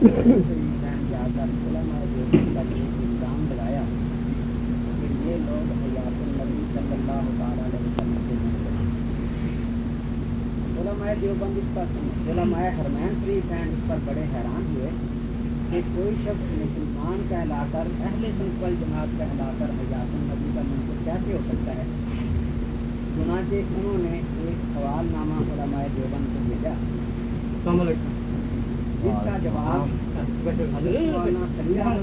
دیوبند الزام لگایا کہ یہ لوگ دیوبند اس پر علماء حرمین شریف ہیں اس پر بڑے حیران ہوئے کہ کوئی شخص مسلمان کہلا کر اہل سنکل جماعت کہلا کر حیات النبی کا منکر کیسے ہو سکتا ہے چنانچہ انہوں نے ایک سوال نامہ علماء دیوبند کو بھیجا السلام علیکم جس کا جواب حضرت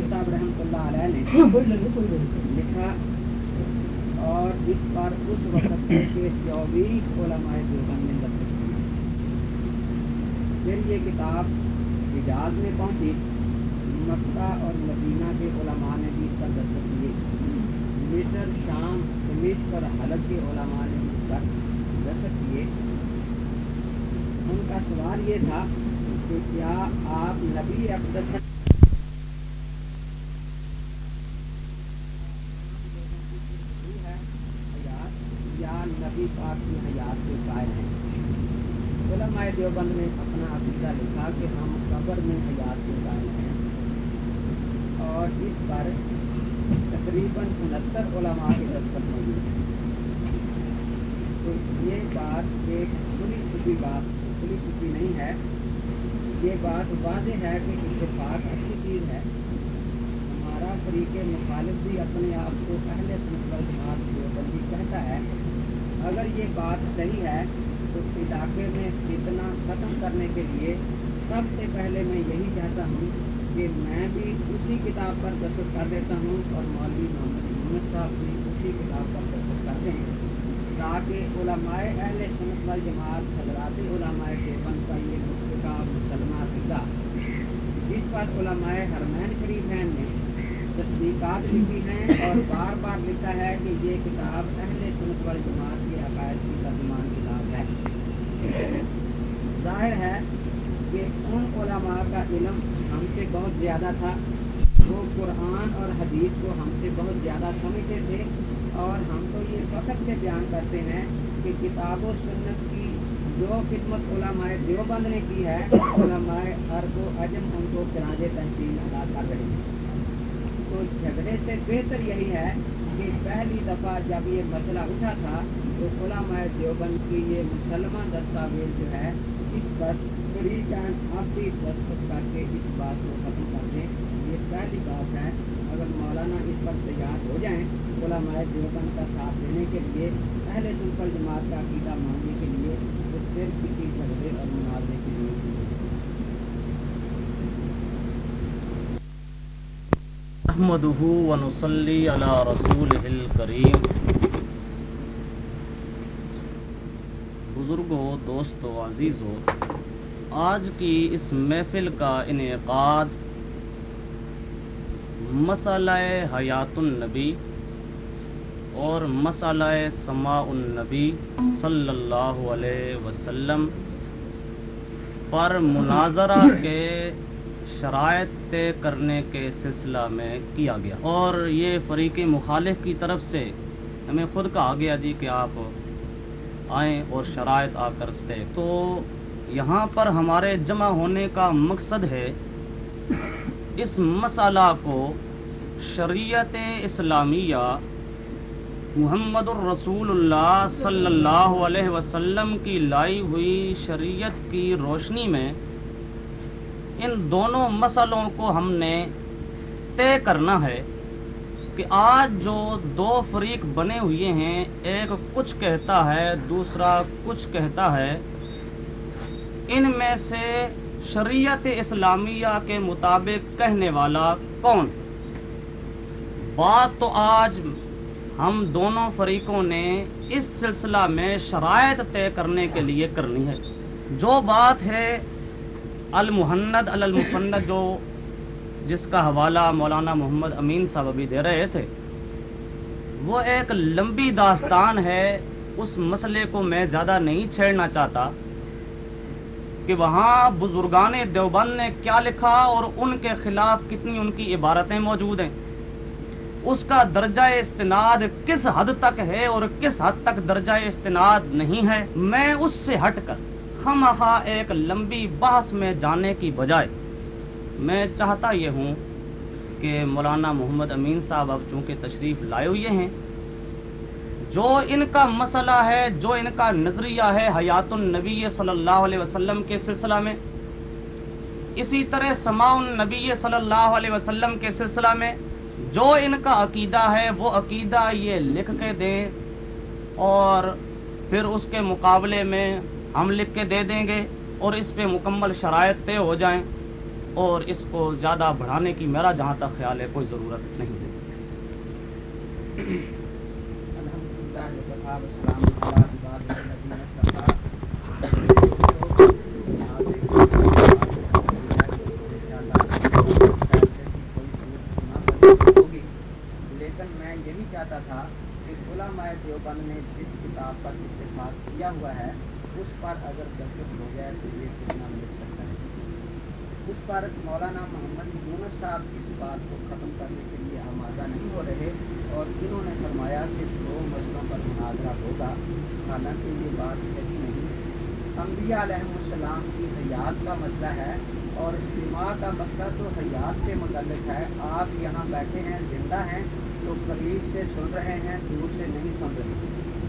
صاحب رحمۃ اللہ علیہ نے لکھا اور اس پر اس وقت کے چوبیس علماء دیوبند نے دستخط کیے پھر یہ کتاب حجاز میں پہنچی مکہ اور مدینہ کے علماء نے بھی اس پر دستخط کیے مصر شام دمشق اور حلب کے علماء نے اس پر دستخط کیے ان کا سوال یہ تھا کہ کیا آپ نبی اقدس یا نبی پاک کی حیات کے قائل ہیں؟ علماء دیوبند نے اپنا عقیدہ لکھا کہ ہم قبر میں حیات کے قائل ہیں۔ اور اس پر تقریباً انہتر علماء کے دستخط موجود ہیں۔ تو یہ بات ایک کھلی چھپی بات، کھلی چھپی نہیں ہے۔ یہ بات واضح ہے کہ اتفاق اچھی چیز ہے۔ ہمارا طریقے مخالف بھی اپنے آپ کو اہل سنت جماعت دیوبندی کہتا ہے۔ اگر یہ بات صحیح ہے، تو علاقے میں اتنا ختم کرنے کے لیے سب سے پہلے میں یہی چاہتا ہوں کہ میں بھی اسی کتاب پر دستخط کر دیتا ہوں اور مولوی محمد محمد صاحب بھی اسی کتاب پر دستخط کرتے ہیں۔ تاکہ علماء اہل سنت وال جماعت، حضرات علماء دیوبند کا یہ مشتقہ جس پر علماء حرمین شریف ہیں نے تصدیقات لکھی ہیں اور بار بار لکھا ہے کہ یہ کتاب اہل سنت وال جماعت کے عقائد کی ترجمان کتاب ہے۔ ظاہر ہے کہ ان علماء کا علم ہم سے بہت زیادہ تھا۔ وہ قرآن اور حدیث کو ہم سے بہت زیادہ سمجھتے تھے اور ہم تو یہ فخر سے بیان کرتے ہیں کہ کتاب و سنت کی جو خدمت علماء دیوبند نے کی ہے، علماء عرب و عجم ان کو کراج تنظیم ادا کر رہے ہیں۔ تو جھگڑے سے بہتر یہی ہے کہ پہلی دفعہ جب یہ مسئلہ اٹھا تھا، تو علماء دیوبند کی یہ مسلمان دستاویز جو ہے، اس پر فری ٹائم آپ بھی دستخط کر کے اس بات کو ختم کر دیں۔ یہ پہلی بات ہے۔ اگر مولانا اس پر تیار ہو جائیں علماء دیوبند کا ساتھ دینے کے لیے، اہل سنکل جماعت کا عقیدہ ماننے کے لیے پھر کسی جھگڑے اور مناظرے کے لیے احمدہ ونصلی علی رسول الکریم بزرگوں دوستو، عزیزو، آج کی اس محفل کا انعقاد مسئلہ حیات النبی اور مسئلہ سماع النبی صلی اللہ علیہ وسلم پر مناظرہ کے شرائط طے کرنے کے سلسلہ میں کیا گیا۔ اور یہ فریق مخالف کی طرف سے ہمیں خود کہا گیا جی کہ آپ آئیں اور شرائط آ کر طے۔ تو یہاں پر ہمارے جمع ہونے کا مقصد ہے اس مسئلہ کو شریعت اسلامیہ محمد الرسول اللہ صلی اللہ علیہ وسلم کی لائی ہوئی شریعت کی روشنی میں ان دونوں مسئلوں کو ہم نے طے کرنا ہے کہ آج جو دو فریق بنے ہوئے ہیں، ایک کچھ کہتا ہے، دوسرا کچھ کہتا ہے، ان میں سے شریعت اسلامیہ کے مطابق کہنے والا کون؟ بات تو آج ہم دونوں فریقوں نے اس سلسلہ میں شرائط طے کرنے کے لیے کرنی ہے۔ جو بات ہے المحند المفند، جو جس کا حوالہ مولانا محمد امین صاحب ابھی دے رہے تھے، وہ ایک لمبی داستان ہے۔ اس مسئلے کو میں زیادہ نہیں چھیڑنا چاہتا کہ وہاں بزرگان دیوبند نے کیا لکھا اور ان کے خلاف کتنی ان کی عبارتیں موجود ہیں۔ اس کا درجہ استناد کس حد تک ہے اور کس حد تک درجہ استناد نہیں ہے، میں اس سے ہٹ کر خمخا ایک لمبی بحث میں جانے کی بجائے میں چاہتا یہ ہوں کہ مولانا محمد امین صاحب اب چونکہ تشریف لائے ہوئے ہیں، جو ان کا مسئلہ ہے، جو ان کا نظریہ ہے حیات النبی صلی اللہ علیہ وسلم کے سلسلہ میں، اسی طرح سماع النبی صلی اللہ علیہ وسلم کے سلسلہ میں جو ان کا عقیدہ ہے، وہ عقیدہ یہ لکھ کے دیں اور پھر اس کے مقابلے میں ہم لکھ کے دے دیں گے اور اس پہ مکمل شرائط طے ہو جائیں اور اس کو زیادہ بڑھانے کی میرا جہاں تک خیال ہے، کوئی ضرورت نہیں ہے لیکن میں یہی چاہتا تھا کہ علماء دیوبند نے جس کتاب پر اتفاق کیا ہوا ہے اس پر اگر دستخط ہو جائے تو یہ کتنا مل سکتا ہے اس پر مولانا محمد یونس صاحب اس بات کو ختم کرنے کے لیے آمادہ نہیں ہو رہے اور انہوں نے فرمایا کہ دو مسئلوں پر مناظرہ ہوگا حالانکہ یہ بات صحیح نہیں انبیاء علیہ السلام کی حیات کا مسئلہ ہے اور سما کا مسئلہ تو حیات سے متعلق ہے آپ یہاں بیٹھے ہیں زندہ ہیں تو قریب سے سن رہے ہیں دور سے نہیں سن رہے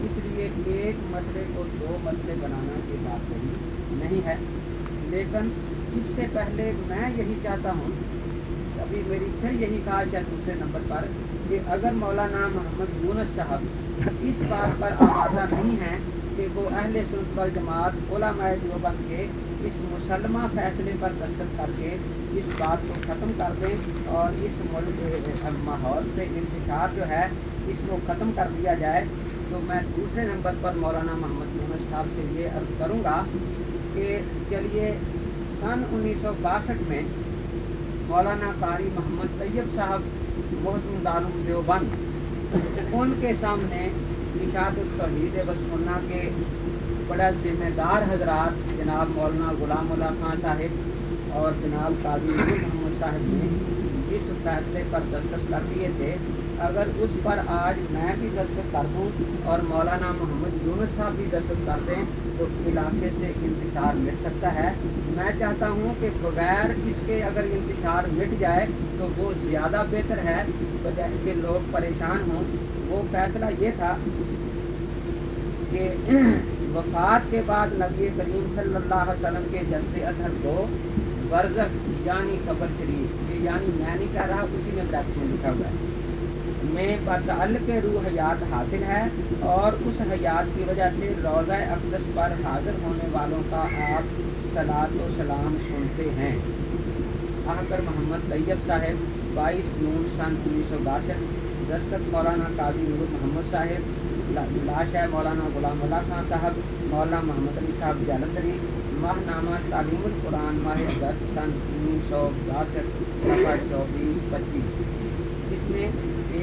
اس لیے ایک مسئلے کو دو مسئلے بنانا یہ بات صحیح نہیں ہے۔ لیکن اس سے پہلے میں یہی چاہتا ہوں، ابھی میری پھر یہی کہا ہے دوسرے نمبر پر، کہ اگر مولانا محمد یونس صاحب اس بات پر آمادہ نہیں ہیں کہ وہ اہل سنت جماعت علماء دیوبند کے اس مسلمہ فیصلے پر دستخط کر کے اس بات کو ختم کر دیں اور اس ملک ماحول سے انتشار جو ہے اس کو ختم کر دیا جائے، تو میں دوسرے نمبر پر مولانا محمد یونس صاحب سے یہ عرض کروں گا کہ چلیے، سن انیس سو باسٹھ میں مولانا قاری محمد طیب صاحب محتم دارم دیوبند ان کے سامنے نشاد التوحید و سننا کے بڑا ذمہ دار حضرات جناب مولانا غلام اللہ خان صاحب اور جناب قاضی محمد صاحب نے اس فیصلے پر دستخط کر دیے تھے۔ اگر اس پر آج میں بھی دستخط کر دوں اور مولانا محمد یونس صاحب بھی دستخط کر دیں، تو علاقے سے انتشار مٹ سکتا ہے۔ میں چاہتا ہوں کہ بغیر اس کے اگر انتشار مٹ جائے تو وہ زیادہ بہتر ہے۔ بجائے کہ لوگ پریشان ہوں۔ وہ فیصلہ یہ تھا کہ وفات کے بعد نبی کریم صلی اللہ علیہ وسلم کے جس اظہر کو برزخ یعنی قبر شریف یعنی میں نہیں کہہ رہا، اسی میں میں لکھا ہوا ہے۔ میں بتعلق روح حیات حاصل ہے اور اس حیات کی وجہ سے روزہ اقدس پر حاضر ہونے والوں کا آپ سلاد و سلام سنتے ہیں۔ احکر محمد طیب صاحب، بائیس جون سن انیس سو باسٹھ، دستخط مولانا قاضی نور محمد صاحب لاش ہے مولانا غلام اللہ خان صاحب، مولانا محمد علی صاحب جالندری ماہ نامہ تعلیم القرآن ماہ اگست سن انیس سو باسٹھ سفر چوبیس، پچیس۔ اس میں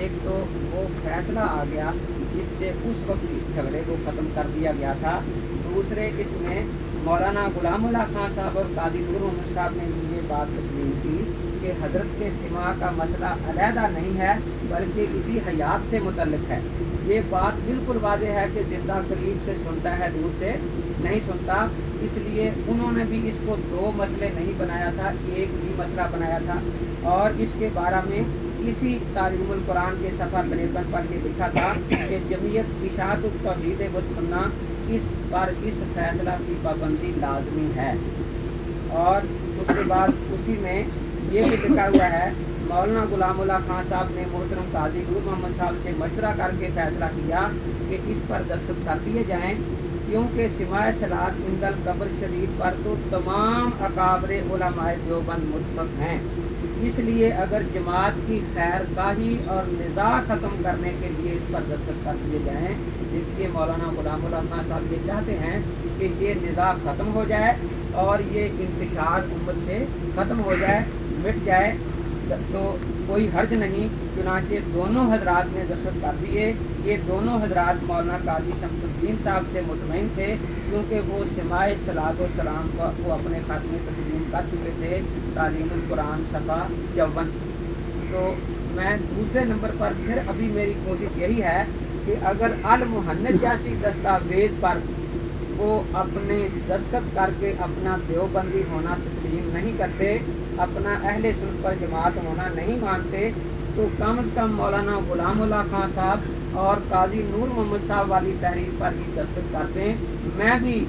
ایک تو وہ فیصلہ آ گیا جس سے اس وقت اس جھگڑے کو ختم کر دیا گیا تھا۔ دوسرے اس میں مولانا غلام اللہ خان صاحب اور قادی نور محمد صاحب نے بھی یہ بات تسلیم کی کہ حضرت کے سما کا مسئلہ علیحدہ نہیں ہے، بلکہ اسی حیات سے متعلق ہے۔ یہ بات بالکل واضح ہے کہ زندہ قریب سے سنتا ہے، دور سے نہیں سنتا۔ اس لیے انہوں نے بھی اس کو دو مسئلے نہیں بنایا تھا، ایک بھی مسئلہ بنایا تھا۔ اور اس کے بارے میں اسی تعلیم القرآن کے سفر تریپن پر یہ لکھا تھا کہ جمعیت اشاعت التوحید و سننا اس پر اس فیصلہ کی پابندی لازمی ہے۔ اور اس کے بعد اسی میں یہ بھی لکھا ہوا ہے، مولانا غلام اللہ خان صاحب نے محترم قاضی نور محمد صاحب سے مشورہ کر کے فیصلہ کیا کہ اس پر دستخط کر دیے جائیں، کیونکہ سماع سلاد اندل قبر شریف پر تو تمام اکابر علماء دیوبند متفق ہیں۔ اس لیے اگر جماعت کی خیر کاہی اور نظا ختم کرنے کے لیے اس پر دستخط کر دیے جائیں، اس لیے مولانا غلام اللہ صاحب یہ چاہتے ہیں کہ یہ نظا ختم ہو جائے اور یہ انتشار امت سے ختم ہو جائے، مٹ جائے۔ تو کوئی حرج نہیں، چنانچہ دونوں حضرات نے دستخط کر دیے۔ یہ دونوں حضرات مولانا قاضی شمس الدین صاحب سے مطمئن تھے، کیونکہ وہ سماع سلاد و سلام کو اپنے خط میں تسلیم کر چکے تھے، تعلیم القرآن صفا چون۔ تو میں دوسرے نمبر پر پھر ابھی میری کوشش یہی ہے کہ اگر المحنت جیسی دستاویز پر وہ اپنے دستخط کر کے اپنا دیوبندی ہونا تسلیم نہیں کرتے اپنا اہل سنت پر جماعت ہونا نہیں مانتے، تو کم از کم مولانا غلام اللہ خان صاحب اور قاضی نور محمد صاحب والی تحریر پر ہی دستخط کرتے ہیں۔ میں بھی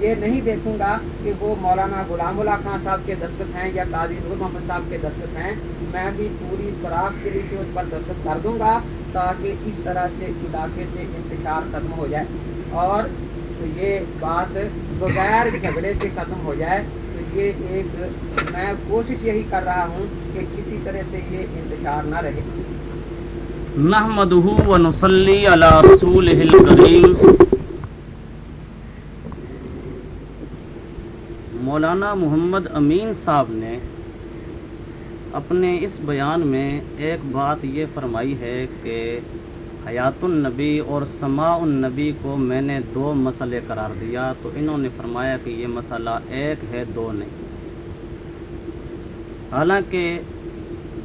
یہ نہیں دیکھوں گا کہ وہ مولانا غلام اللہ خان صاحب کے دستخط ہیں یا قاضی نور محمد صاحب کے دستخط ہیں۔ میں بھی پوری خوراک کے لیے اس پر دستخط کر دوں گا تاکہ اس طرح سے علاقے سے انتشار ختم ہو جائے۔ اور یہ بات بغیر جھگڑے سے ختم ہو جائے۔ یہ ایک میں کوشش یہی کر رہا ہوں کہ کسی طرح سے یہ انتشار نہ رہے۔ نحمده ونصلي على رسوله الكريم مولانا محمد امین صاحب نے اپنے اس بیان میں ایک بات یہ فرمائی ہے کہ حیات النبی اور سماع النبی کو میں نے دو مسئلے قرار دیا، تو انہوں نے فرمایا کہ یہ مسئلہ ایک ہے، دو نہیں۔ حالانکہ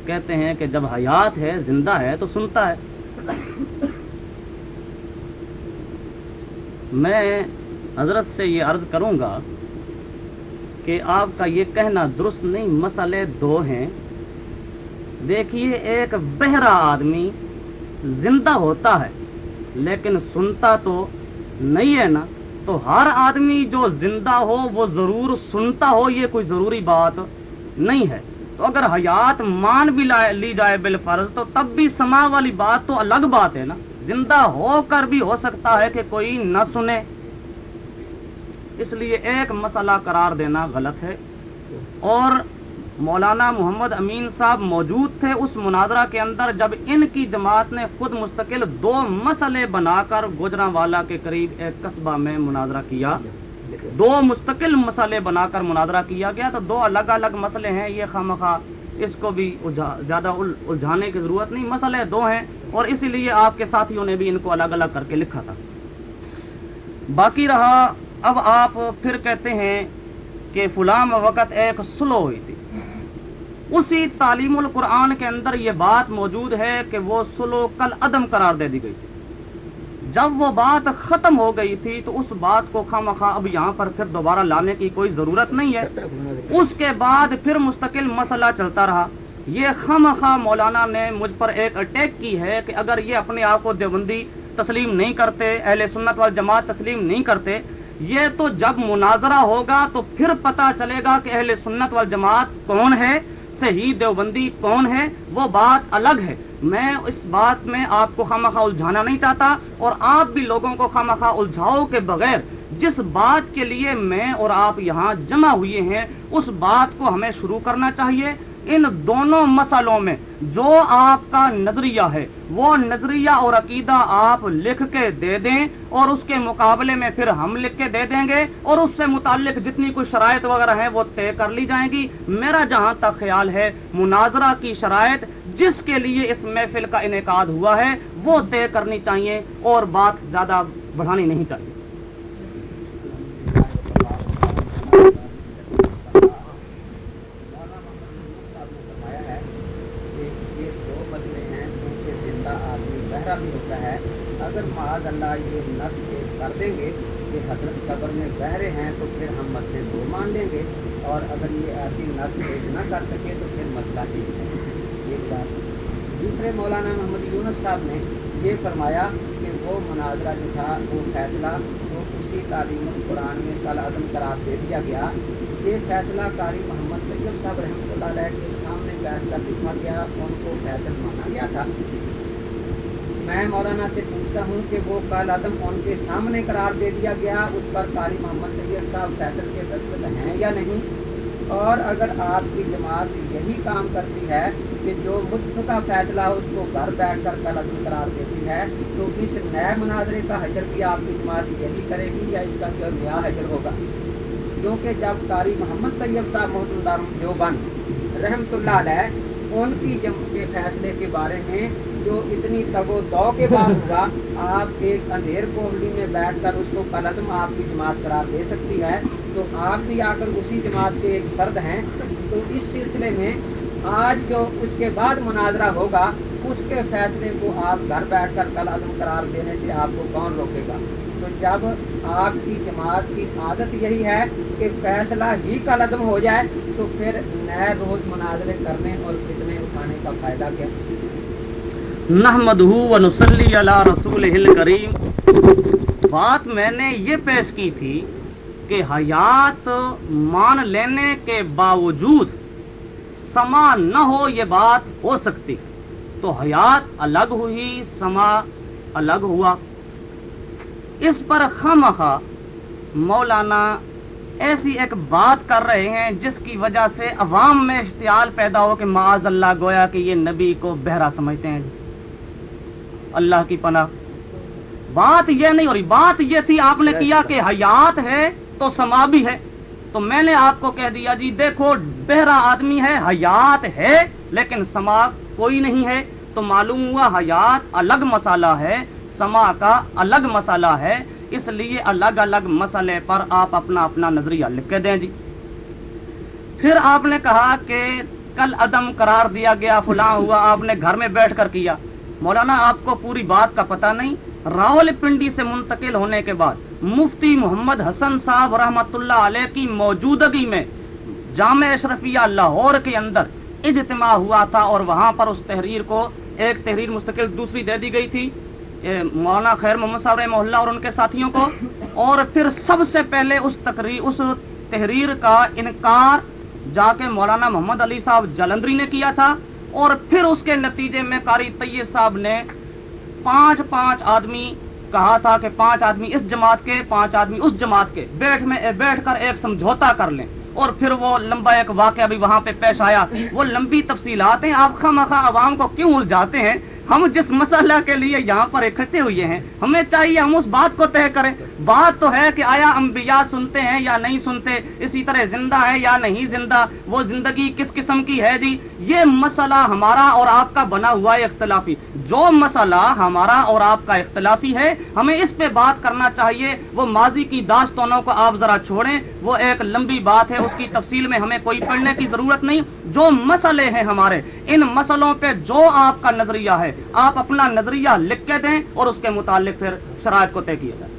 کہتے ہیں کہ جب حیات ہے، زندہ ہے، تو سنتا ہے۔ میں حضرت سے یہ عرض کروں گا کہ آپ کا یہ کہنا درست نہیں، مسئلے دو ہیں۔ دیکھیے، ایک بہرا آدمی زندہ ہوتا ہے۔ لیکن سنتا تو نہیں ہے نا۔ تو ہر آدمی جو زندہ ہو، وہ ضرور سنتا ہو، یہ کوئی ضروری بات نہیں ہے۔ تو اگر حیات مان بھی لی جائے بالفرض، تو تب بھی سما والی بات تو الگ بات ہے نا۔ زندہ ہو کر بھی ہو سکتا ہے کہ کوئی نہ سنے۔ اس لیے ایک مسئلہ قرار دینا غلط ہے۔ اور مولانا محمد امین صاحب موجود تھے اس مناظرہ کے اندر جب ان کی جماعت نے خود مستقل دو مسئلے بنا کر گوجرا والا کے قریب ایک قصبہ میں مناظرہ کیا۔ دو مستقل مسئلے بنا کر مناظرہ کیا گیا تو دو الگ الگ مسئلے ہیں، یہ خامخا اس کو بھی زیادہ الجھانے کی ضرورت نہیں، مسئلے دو ہیں اور اسی لیے آپ کے ساتھیوں نے بھی ان کو الگ الگ کر کے لکھا تھا۔ باقی رہا، اب آپ پھر کہتے ہیں کہ فلام وقت ایک سلو ہوئی تھی۔ اسی تعلیم القرآن کے اندر یہ بات موجود ہے کہ وہ سلو کل عدم قرار دے دی گئی تھی۔ جب وہ بات ختم ہو گئی تھی تو اس بات کو خواہ مخواہ اب یہاں پر پھر دوبارہ لانے کی کوئی ضرورت نہیں ہے۔ اس کے بعد پھر مستقل مسئلہ چلتا رہا۔ یہ خواہ مخواہ مولانا نے مجھ پر ایک اٹیک کی ہے کہ اگر یہ اپنے آپ کو دیوبندی تسلیم نہیں کرتے، اہل سنت وال جماعت تسلیم نہیں کرتے، یہ تو جب مناظرہ ہوگا تو پھر پتا چلے گا کہ اہل سنت وال جماعت کون ہے۔ صحیح دیوبندی کون ہے؟ وہ بات الگ ہے۔ میں اس بات میں آپ کو خامخواہ الجھانا نہیں چاہتا اور آپ بھی لوگوں کو خامخواہ الجھاؤ کے بغیر جس بات کے لیے میں اور آپ یہاں جمع ہوئے ہیں، اس بات کو ہمیں شروع کرنا چاہیے۔ ان دونوں مسئلوں میں جو آپ کا نظریہ ہے، وہ نظریہ اور عقیدہ آپ لکھ کے دے دیں اور اس کے مقابلے میں پھر ہم لکھ کے دے دیں گے اور اس سے متعلق جتنی کوئی شرائط وغیرہ ہیں وہ طے کر لی جائیں گی۔ میرا جہاں تک خیال ہے، مناظرہ کی شرائط جس کے لیے اس محفل کا انعقاد ہوا ہے، وہ طے کرنی چاہیے اور بات زیادہ بڑھانی نہیں چاہیے۔ خطرہ بھی ہوتا ہے، اگر معاذ اللہ یہ نفس پیش کر دیں گے کہ حضرت قبر میں بہرے ہیں تو پھر ہم مسئلے دو مان لیں گے، اور اگر یہ ایسی نفس پیش نہ کر سکے تو پھر مسئلہ ٹھیک ہے۔ ایک بات۔ دوسرے مولانا محمد یونس صاحب نے یہ فرمایا کہ وہ مناظرہ جو تھا، وہ فیصلہ، وہ اسی تعلیم القرآن میں کل عدم قرار دے دیا گیا یہ فیصلہ قاری محمد طیب صاحب رحمۃ اللہ علیہ کے سامنے بیٹھ کر لکھا گیا، ان کو فیصل مانا گیا تھا۔ میں مولانا سے پوچھتا ہوں کہ وہ کال عدم ان کے سامنے قرار دے دیا گیا، اس پر قاری محمد سید صاحب فیصل کے دستخط ہیں یا نہیں؟ اور اگر آپ کی جماعت یہی کام کرتی ہے کہ جو متفقہ فیصلہ اس کو گھر بیٹھ کر کل عدم قرار دیتی ہے، تو اس نئے مناظرے کا حجر بھی آپ کی جماعت یہی کرے گی یا اس کا جو نیا حجر ہوگا؟ کیونکہ جب قاری محمد طیب صاحب محدود دیوبند رحمۃ اللہ علیہ، ان کی جم کے فیصلے کے بارے میں جو اتنی تب و دو کے بعد ہوگا آپ ایک اندھیر کوملی میں بیٹھ کر اس کو قلدم آپ کی جماعت قرار دے سکتی ہے۔ تو آپ بھی آ کر اسی جماعت کے ایک فرد ہیں۔ تو اس سلسلے میں آج جو اس کے بعد مناظرہ ہوگا، اس کے فیصلے کو آپ گھر بیٹھ کر کل عدم قرار دینے سے آپ کو کون روکے گا؟ تو جب آپ کی جماعت کی عادت یہی ہے کہ فیصلہ ہی کل عدم ہو جائے، تو پھر نئے روز مناظرے کرنے اور کتنے اٹھانے کا فائدہ کیا؟ نحمد و نسلی علی رسول کریم بات میں نے یہ پیش کی تھی کہ حیات مان لینے کے باوجود سما نہ ہو یہ بات ہو سکتی۔ تو حیات الگ ہوئی، سما الگ ہوا۔ اس پر خم مولانا ایسی ایک بات کر رہے ہیں جس کی وجہ سے عوام میں اشتعال پیدا ہو کہ معاذ اللہ گویا کہ یہ نبی کو بہرا سمجھتے ہیں۔ اللہ کی پناہ۔ بات یہ نہیں ہو رہی بات یہ تھی آپ نے کیا کہ حیات ہے تو سما بھی ہے۔ تو میں نے آپ کو کہہ دیا جی دیکھو بہرا آدمی ہے حیات ہے لیکن سما کوئی نہیں ہے۔ تو معلوم ہوا حیات الگ مسالہ ہے سما کا الگ مسالہ ہے۔ اس لیے الگ الگ مسئلے پر آپ اپنا اپنا نظریہ لکھ کے دیں جی۔ پھر آپ نے کہا کہ کل عدم قرار دیا گیا فلاں ہوا آپ نے گھر میں بیٹھ کر کیا۔ مولانا، آپ کو پوری بات کا پتہ نہیں، راول پنڈی سے منتقل ہونے کے بعد مفتی محمد حسن صاحب رحمت اللہ علیہ کی موجودگی میں جامع اشرفیہ لاہور کے اندر اجتماع ہوا تھا اور وہاں پر اس تحریر کو ایک تحریر مستقل دوسری دے دی گئی تھی۔ مولانا خیر محمد صاحب محلہ اور ان کے ساتھیوں کو۔ اور پھر سب سے پہلے اس تقریر، اس تحریر کا انکار جا کے مولانا محمد علی صاحب جلندری نے کیا تھا۔ اور پھر اس کے نتیجے میں قاری طیب صاحب نے پانچ پانچ آدمی کہا تھا کہ پانچ آدمی اس جماعت کے، پانچ آدمی اس جماعت کے۔ بیٹھ میں، بیٹھ کر ایک سمجھوتا کر لیں۔ اور پھر وہ لمبا ایک واقعہ بھی وہاں پہ پیش آیا۔ وہ لمبی تفصیلات ہیں۔ آپ خواہ مخواہ عوام کو کیوں الجھاتے ہیں؟ ہم جس مسئلہ کے لیے یہاں پر اکٹھے ہوئے ہیں، ہمیں چاہیے ہم اس بات کو طے کریں۔ بات تو ہے کہ آیا انبیاء سنتے ہیں یا نہیں سنتے، اسی طرح زندہ ہے یا نہیں زندہ، وہ زندگی کس قسم کی ہے جی؟ یہ مسئلہ ہمارا اور آپ کا بنا ہوا ہے اختلافی۔ جو مسئلہ ہمارا اور آپ کا اختلافی ہے، ہمیں اس پہ بات کرنا چاہیے۔ وہ ماضی کی داستانوں کو آپ ذرا چھوڑیں۔ وہ ایک لمبی بات ہے، اس کی تفصیل میں ہمیں کوئی پڑھنے کی ضرورت نہیں۔ جو مسئلے ہیں ہمارے، ان مسئلوں پہ جو آپ کا نظریہ ہے آپ اپنا نظریہ لکھ کے دیں اور اس کے متعلق پھر شرائط کو طے کیا جائے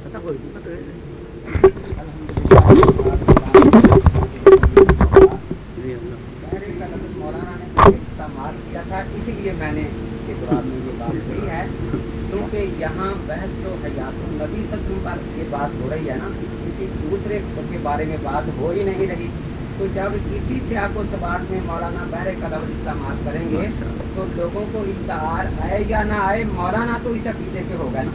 اسی لیے میں نے بات ہے، کیونکہ یہاں بحث تو حیات النبی سچوں پر یہ بات ہو رہی ہے نا، کسی دوسرے کے بارے میں بات ہو ہی نہیں رہی۔ تو جب کسی سے آپ کو سبات میں مولانا بحر لفظ استعمال کریں گے تو لوگوں کو اشتہار آئے یا نہ آئے مولانا تو اس عقیدے کے ہوگا نا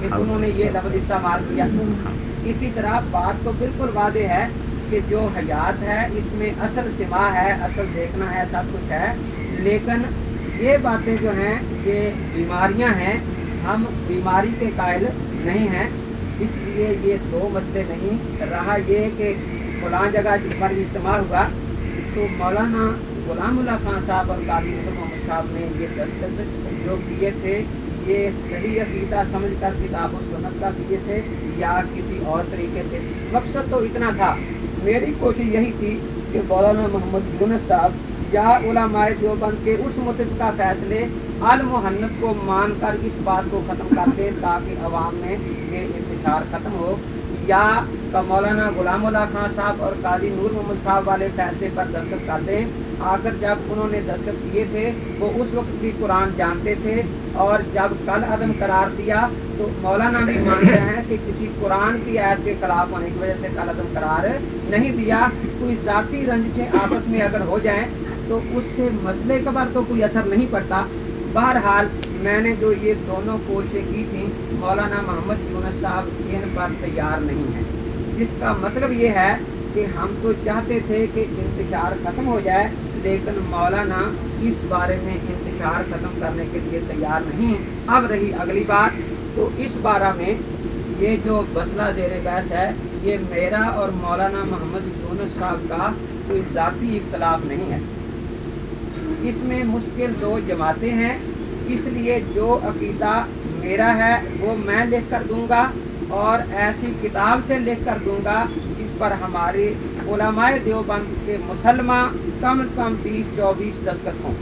کہ انہوں نے یہ لفظ استعمال کیا۔ اسی طرح بات تو بالکل واضح ہے کہ جو حیات ہے اس میں اصل سما ہے اصل دیکھنا ہے سب کچھ ہے۔ لیکن یہ باتیں جو ہیں یہ بیماریاں ہیں ہم بیماری کے قائل نہیں ہیں۔ اس لیے یہ دو مسئلے نہیں رہا یہ کہ فلاں جگہ جس پر اجتماع ہوا، تو مولانا غلام اللہ خان صاحب اور قابل محمد صاحب نے یہ دستخط جو کیے تھے، یہ صحیح عقیدہ سمجھ کر، کتاب و سنت کا کیے تھے، یا کسی اور طریقے سے؟ مقصد تو اتنا تھا۔ میری کوشش یہی تھی کہ مولانا محمد یونس صاحب یا علماء دیوبند کے اس مطلب متفقہ فیصلے المحنت کو مان کر اس بات کو ختم کر دیں تاکہ عوام میں یہ انتشار ختم ہو۔ یا مولانا غلام اللہ خان صاحب اور قاضی نور محمد صاحب والے فیصلے پر دستخط کرتے آ کر جب انہوں نے دستخط کیے تھے، وہ اس وقت بھی قرآن جانتے تھے۔ اور جب کل عدم قرار دیا، تو مولانا بھی مانتے ہیں کہ کسی قرآن کی عید کے خلاف ہونے کی وجہ سے کل عدم قرار نہیں دیا۔ کوئی ذاتی رنجیں آپس میں اگر ہو جائیں، تو اس سے مسئلے کا بار تو کوئی اثر نہیں پڑتا۔ بہرحال میں نے جو یہ دونوں کوششیں کی تھیں، مولانا محمد یونس صاحب ان پر تیار نہیں ہیں۔ جس کا مطلب یہ ہے کہ ہم تو چاہتے تھے کہ انتشار ختم ہو جائے، لیکن مولانا اس بارے میں انتشار ختم کرنے کے لیے تیار نہیں اب رہی اگلی بات، تو اس بارہ میں یہ جو بسلہ زیر بحث ہے، یہ میرا اور مولانا محمد یونس صاحب کا کوئی ذاتی اختلاف نہیں ہے۔ اس میں مشکل دو جماعتیں ہیں۔ اس لیے جو عقیدہ میرا ہے وہ میں لکھ کر دوں گا اور ایسی کتاب سے لکھ کر دوں گا جس پر ہمارے علماء دیوبند کے مسلمہ کم از کم بیس، چوبیس دستخط ہوں۔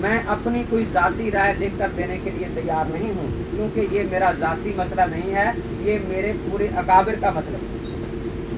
میں اپنی کوئی ذاتی رائے لکھ کر دینے کے لیے تیار نہیں ہوں، کیونکہ یہ میرا ذاتی مسئلہ نہیں ہے، یہ میرے پورے اکابر کا مسئلہ ہے۔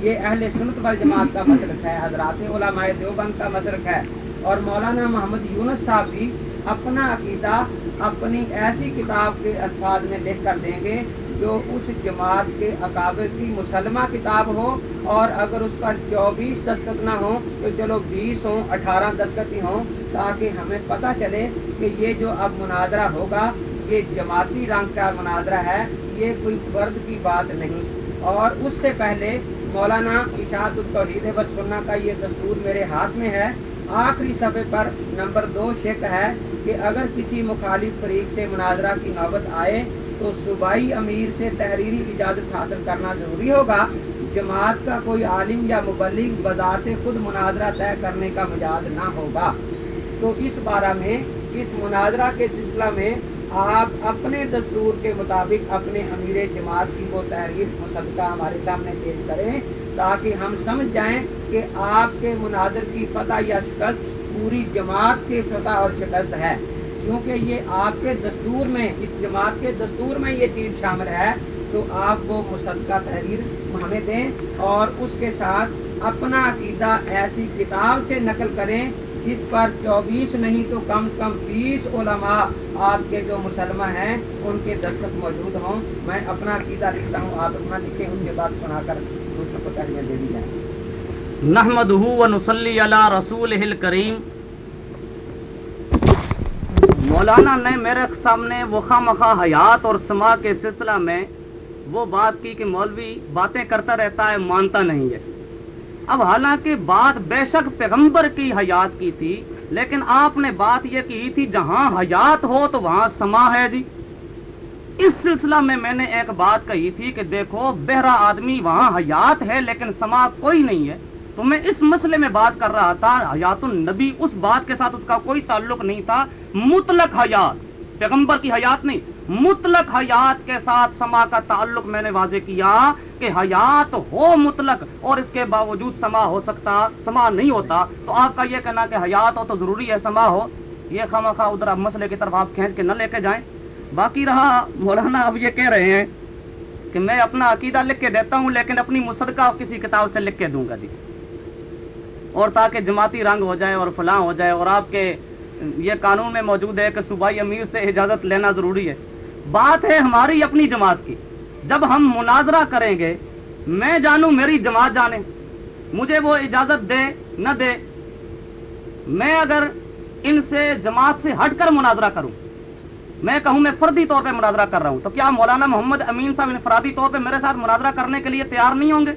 یہ اہل سنت و جماعت کا مسلک ہے، حضرات علماء دیوبند کا مسلک ہے، اور مولانا محمد یونس صاحب بھی اپنا عقیدہ اپنی ایسی کتاب کے الفاظ میں لکھ کر دیں گے جو اس جماعت کے اکابر کی مسلمہ کتاب ہو اور اگر اس پر چوبیس دستخط نہ ہوں تو چلو بیس ہوں، اٹھارہ دستخط ہی ہوں، تاکہ ہمیں پتہ چلے کہ یہ جو اب مناظرہ ہوگا، یہ جماعتی رنگ کا مناظرہ ہے، یہ کوئی فرد کی بات نہیں۔ اور اس سے پہلے مولانا اشاعت التوحید و سننا کا یہ دستور میرے ہاتھ میں ہے۔ آخری صفحے پر نمبر دو شک ہے۔ کہ اگر کسی مخالف فریق سے مناظرہ کی نوبت آئے تو صوبائی امیر سے تحریری اجازت حاصل کرنا ضروری ہوگا۔ جماعت کا کوئی عالم یا مبلغ بذات خود مناظرہ طے کرنے کا مجاز نہ ہوگا۔ تو اس بارہ میں، اس مناظرہ کے سلسلہ میں آپ اپنے دستور کے مطابق اپنے امیر جماعت کی وہ تحریر مصدقہ ہمارے سامنے پیش کریں تاکہ ہم سمجھ جائیں کہ آپ کے مناظر کی فتح یا شکست پوری جماعت کی فتح اور شکست ہے۔ کیونکہ یہ آپ کے دستور میں، اس جماعت کے دستور میں یہ چیز شامل ہے، تو آپ وہ مصدقہ تحریر ہمیں دیں اور اس کے ساتھ اپنا عقیدہ ایسی کتاب سے نقل کریں، جس پر چوبیس نہیں تو کم کم بیس علماء آپ کے جو مسلمہ ہیں، ان کے دستخط موجود ہوں۔ میں اپنا عقیدہ لکھتا ہوں، آپ اپنا لکھیں، اس کے بعد سنا کر دوسروں کو تحریر دے دی جائیں۔ نحمده ونصلي على رسوله الكريم مولانا نے میرے سامنے وہ مخا حیات اور سما کے سلسلہ میں وہ بات کی کہ مولوی باتیں کرتا رہتا ہے، مانتا نہیں ہے۔ اب حالانکہ بات بے شک پیغمبر کی حیات کی تھی، لیکن آپ نے بات یہ کی تھی، جہاں حیات ہو تو وہاں سما ہے جی۔ اس سلسلہ میں میں نے ایک بات کہی تھی کہ دیکھو بہرا آدمی وہاں حیات ہے، لیکن سما کوئی نہیں ہے۔ تو میں اس مسئلے میں بات کر رہا تھا، حیات النبی، اس بات کے ساتھ اس کا کوئی تعلق نہیں تھا۔ مطلق حیات، پیغمبر کی حیات نہیں، مطلق حیات کے ساتھ سما کا تعلق میں نے واضح کیا کہ حیات ہو مطلق اور اس کے باوجود سما ہو سکتا، سما نہیں ہوتا۔ تو آپ کا یہ کہنا کہ حیات ہو تو ضروری ہے سما ہو۔ یہ خواہ خواہ ادھر آپ مسئلے کی طرف آپ کھینچ کے نہ لے کے جائیں۔ باقی رہا، مولانا اب یہ کہہ رہے ہیں کہ میں اپنا عقیدہ لکھ کے دیتا ہوں، لیکن اپنی مصدقہ کسی کتاب سے لکھ کے دوں گا جی۔ اور تاکہ جماعتی رنگ ہو جائے اور فلاں ہو جائے اور آپ کے یہ قانون میں موجود ہے کہ صوبائی امیر سے اجازت لینا ضروری ہے۔ بات ہے ہماری اپنی جماعت کی۔ جب ہم مناظرہ کریں گے، میں جانوں میری جماعت جانے، مجھے وہ اجازت دے، نہ دے، میں اگر ان سے جماعت سے ہٹ کر مناظرہ کروں، میں کہوں میں فردی طور پہ مناظرہ کر رہا ہوں، تو کیا مولانا محمد امین صاحب انفرادی طور پہ میرے ساتھ مناظرہ کرنے کے لیے تیار نہیں ہوں گے؟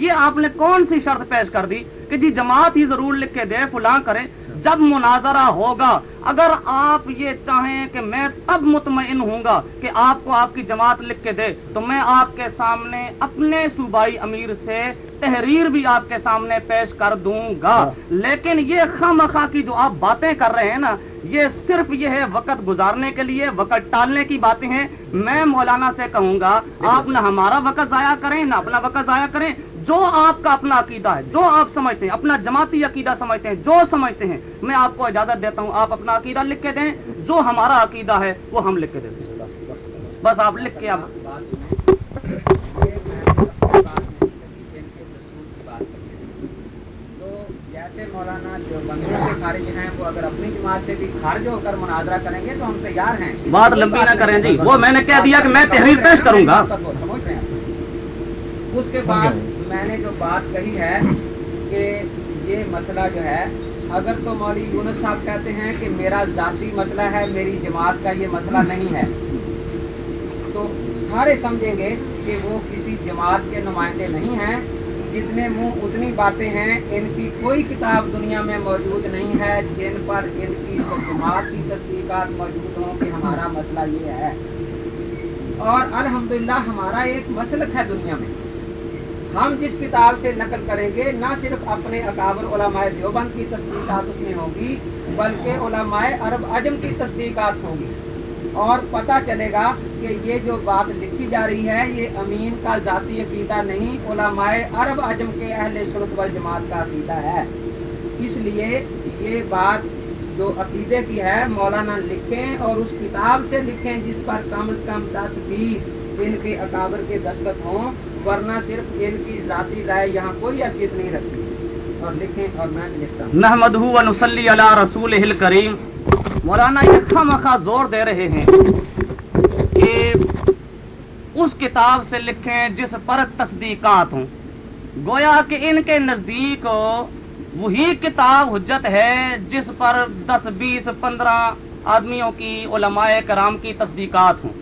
یہ آپ نے کون سی شرط پیش کر دی کہ جی جماعت ہی ضرور لکھ کے دے فلاں کرے جب مناظرہ ہوگا اگر آپ یہ چاہیں کہ میں تب مطمئن ہوں گا کہ آپ کو آپ کی جماعت لکھ کے دے تو میں آپ کے سامنے اپنے صوبائی امیر سے تحریر بھی آپ کے سامنے پیش کر دوں گا۔ لیکن یہ خام خواہ کی جو آپ باتیں کر رہے ہیں نا یہ صرف یہ ہے وقت گزارنے کے لیے وقت ٹالنے کی باتیں ہیں۔ میں مولانا سے کہوں گا آپ نہ ہمارا وقت ضائع کریں نہ اپنا وقت ضائع کریں۔ جو آپ کا اپنا عقیدہ ہے جو آپ سمجھتے ہیں اپنا جماعتی عقیدہ سمجھتے ہیں جو سمجھتے ہیں میں آپ کو اجازت دیتا ہوں آپ اپنا عقیدہ لکھ کے دیں۔ جو ہمارا عقیدہ ہے وہ ہم لکھ کے دیتے ہیں۔ بس آپ لکھ کے آپ۔ مولانا جو بندوں کے خارج ہیں وہ اگر اپنی جماعت سے بھی خارج ہو کر مناظرہ کریں گے تو ہم تیار ہیں۔ بات لمبی نہ کریں جی۔ وہ میں نے کہہ دیا کہ میں تحریر پیش کروں گا۔ اس کے بعد میں نے جو بات کہی ہے کہ یہ مسئلہ جو ہے، اگر تو مولوی یونس صاحب کہتے ہیں کہ میرا ذاتی مسئلہ ہے، میری جماعت کا یہ مسئلہ نہیں ہے، تو سارے سمجھیں گے کہ وہ کسی جماعت کے نمائندے نہیں ہیں۔ جتنے منہ اتنی باتیں ہیں، ان کی کوئی کتاب دنیا میں موجود نہیں ہے، جن پر ان کی جماعت کی تصدیقات موجود ہوں کہ ہمارا مسئلہ یہ ہے۔ اور الحمدللہ، ہمارا ایک مسلک ہے دنیا میں۔ ہم جس کتاب سے نقل کریں گے، نہ صرف اپنے اکابر علماء دیوبند کی تصدیقات اس میں ہوگی بلکہ علماء عرب عجم کی تصدیقات ہوں گی۔ اور پتہ چلے گا کہ یہ جو بات لکھی جا رہی ہے، یہ امین کا ذاتی عقیدہ نہیں، علماء عرب عجم کے اہل سنت جماعت کا عقیدہ ہے۔ اس لیے یہ بات جو عقیدے کی ہے، مولانا لکھیں اور اس کتاب سے لکھیں جس پر کم از کم دس بیس ان کے اکابر کے دستخط ہوں۔ ورنہ صرف ان کی ذاتی رائے یہاں کوئی حیثیت نہیں رکھتی۔ اور لکھیں اور میں بھی لکھتا ہوں۔ نحمد نسلی علی رسول کریم مولانا یہ خواہ زور دے رہے ہیں کہ اس کتاب سے لکھیں جس پر تصدیقات ہوں۔ گویا کہ ان کے نزدیک وہی کتاب حجت ہے جس پر دس، بیس، پندرہ آدمیوں کی علماء کرام کی تصدیقات ہوں۔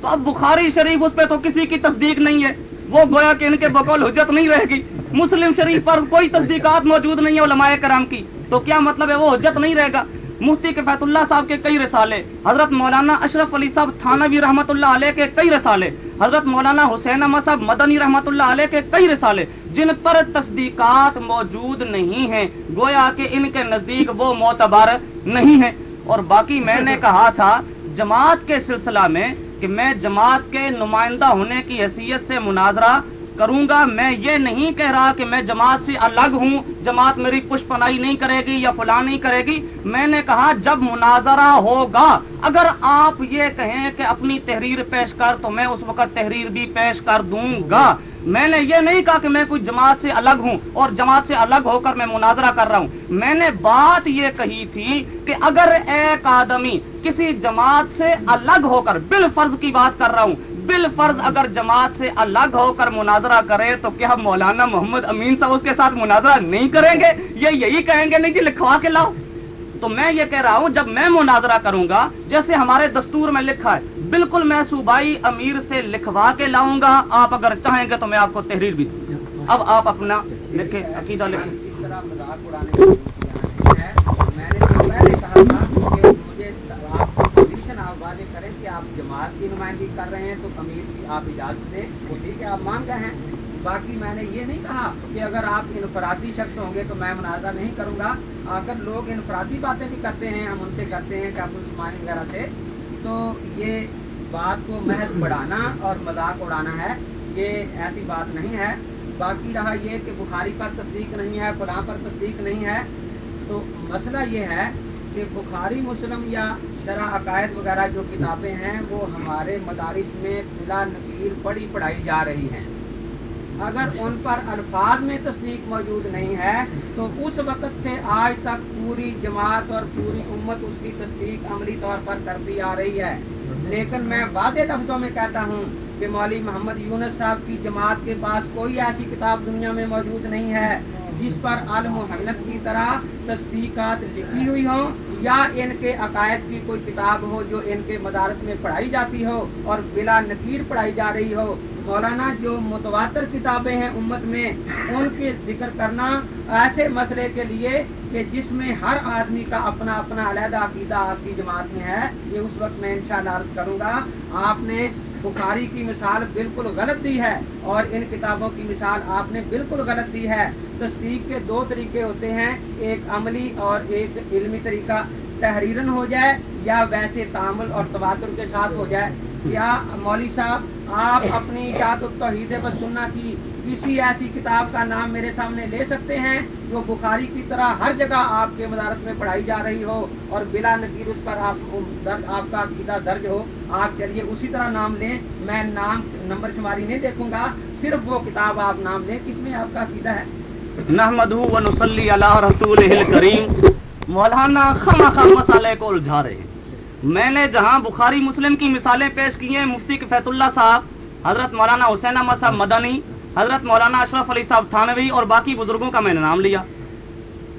تو اب بخاری شریف اس پہ تو کسی کی تصدیق نہیں ہے۔ وہ گویا کہ ان کے بقول حجت نہیں رہے گی۔ مسلم شریف پر کوئی تصدیقات موجود نہیں ہے علماء کرام کی۔ تو کیا مطلب ہے وہ حجت نہیں رہے گا؟ مفتی کفیت اللہ صاحب کے کئی رسالے، حضرت مولانا اشرف علی صاحب تھانوی رحمۃ اللہ علیہ کے کئی رسالے، حضرت مولانا حسین احمد صاحب مدنی رحمۃ اللہ علیہ کے کئی رسالے، جن پر تصدیقات موجود نہیں ہیں۔ گویا کہ ان کے نزدیک وہ معتبر نہیں ہے اور باقی میں نے کہا تھا، جماعت کے سلسلہ میں کہ میں جماعت کے نمائندہ ہونے کی حیثیت سے مناظرہ کروں گا۔ میں یہ نہیں کہہ رہا کہ میں جماعت سے الگ ہوں، جماعت میری پشپنائی نہیں کرے گی یا فلاں نہیں کرے گی۔ میں نے کہا، جب مناظرہ ہوگا، اگر آپ یہ کہیں کہ اپنی تحریر پیش کر تو میں اس وقت تحریر بھی پیش کر دوں گا۔ میں نے یہ نہیں کہا کہ میں کوئی جماعت سے الگ ہوں اور جماعت سے الگ ہو کر میں مناظرہ کر رہا ہوں۔ میں نے بات یہ کہی تھی کہ اگر ایک آدمی کسی جماعت سے الگ ہو کر بال فرض کی بات کر رہا ہوں، بال فرض اگر جماعت سے الگ ہو کر مناظرہ کرے تو کیا مولانا محمد امین صاحب اس کے ساتھ مناظرہ نہیں کریں گے؟ یہ یہی کہیں گے نہیں جی لکھوا کے لاؤ۔ تو میں یہ کہہ رہا ہوں، جب میں مناظرہ کروں گا، جیسے ہمارے دستور میں لکھا ہے بالکل میں صوبائی امیر سے لکھوا کے لاؤں گا۔ آپ اگر چاہیں گے تو میں آپ کو تحریر بھی دوں۔ اب آپ اپنا لکھیں، عقیدہ لکھیں۔ کریں کہ آپ جماعت کی نمائندگی کر رہے ہیں تو امیر کی آپ اجازت دیں وہ ٹھیک ہے، آپ مان گئے ہیں۔ باقی میں نے یہ نہیں کہا کہ اگر آپ انفرادی شخص ہوں گے تو میں مناظرہ نہیں کروں گا۔ اگر لوگ انفرادی باتیں بھی کرتے ہیں، ہم ان سے کرتے ہیں کہ آپ عثمانی وغیرہ سے۔ تو یہ بات کو محض بڑھانا اور مذاق اڑانا ہے، یہ ایسی بات نہیں ہے۔ باقی رہا یہ کہ بخاری پر تصدیق نہیں ہے، فلاں پر تصدیق نہیں ہے۔ تو مسئلہ یہ ہے کہ بخاری، مسلم یا شرح عقائد وغیرہ جو کتابیں ہیں، وہ ہمارے مدارس میں بلا نقیر پڑھی پڑھائی جا رہی ہیں۔ اگر ان پر الفاظ میں تصدیق موجود نہیں ہے، تو اس وقت سے آج تک پوری جماعت اور پوری امت اس کی تصدیق عملی طور پر کرتی آ رہی ہے۔ لیکن میں واضح لفظوں میں کہتا ہوں کہ مولوی محمد یونس صاحب کی جماعت کے پاس کوئی ایسی کتاب دنیا میں موجود نہیں ہے جس پر المحنت کی طرح تصدیقات لکھی ہوئی ہوں۔ یا ان کے عقائد کی کوئی کتاب ہو جو ان کے مدارس میں پڑھائی جاتی ہو اور بلا نکیر پڑھائی جا رہی ہو، مولانا، جو متواتر کتابیں ہیں امت میں، ان کے ذکر کرنا ایسے مسئلے کے لیے کہ جس میں ہر آدمی کا اپنا اپنا علیحدہ عقیدہ آپ کی جماعت میں ہے، یہ اس وقت میں انشاءاللہ عرض کروں گا۔ آپ نے بخاری کی مثال بالکل غلط دی ہے اور ان کتابوں کی مثال آپ نے بالکل غلط دی ہے۔ تصدیق کے دو طریقے ہوتے ہیں، ایک عملی اور ایک علمی طریقہ۔ تحریرن ہو جائے یا ویسے تعامل اور تواتر کے ساتھ ہو جائے۔ کیا مولوی صاحب آپ اپنی توحید بس سننا کی کسی ایسی کتاب کا نام میرے سامنے لے سکتے ہیں جو بخاری کی طرح ہر جگہ آپ کے مدارس میں پڑھائی جا رہی ہو اور بلا نقیر اس پر آپ آپ کا عقیدہ درج ہو۔ آپ چلیے اسی طرح نام لیں۔ میں نام، نمبر شماری نہیں دیکھوں گا، صرف وہ کتاب آپ نام لیں کس میں آپ کا عقیدہ ہے۔ نحمد و نسلی علی رسول کریم مولانا خم خم مسالے کو الجھا رہے ہیں۔ میں نے جہاں بخاری مسلم کی مثالیں پیش کی ہیں، مفتی کفیت اللہ صاحب، حضرت مولانا حسین احمد صاحب مدنی، حضرت مولانا اشرف علی صاحب تھانوی اور باقی بزرگوں کا میں نے نام لیا۔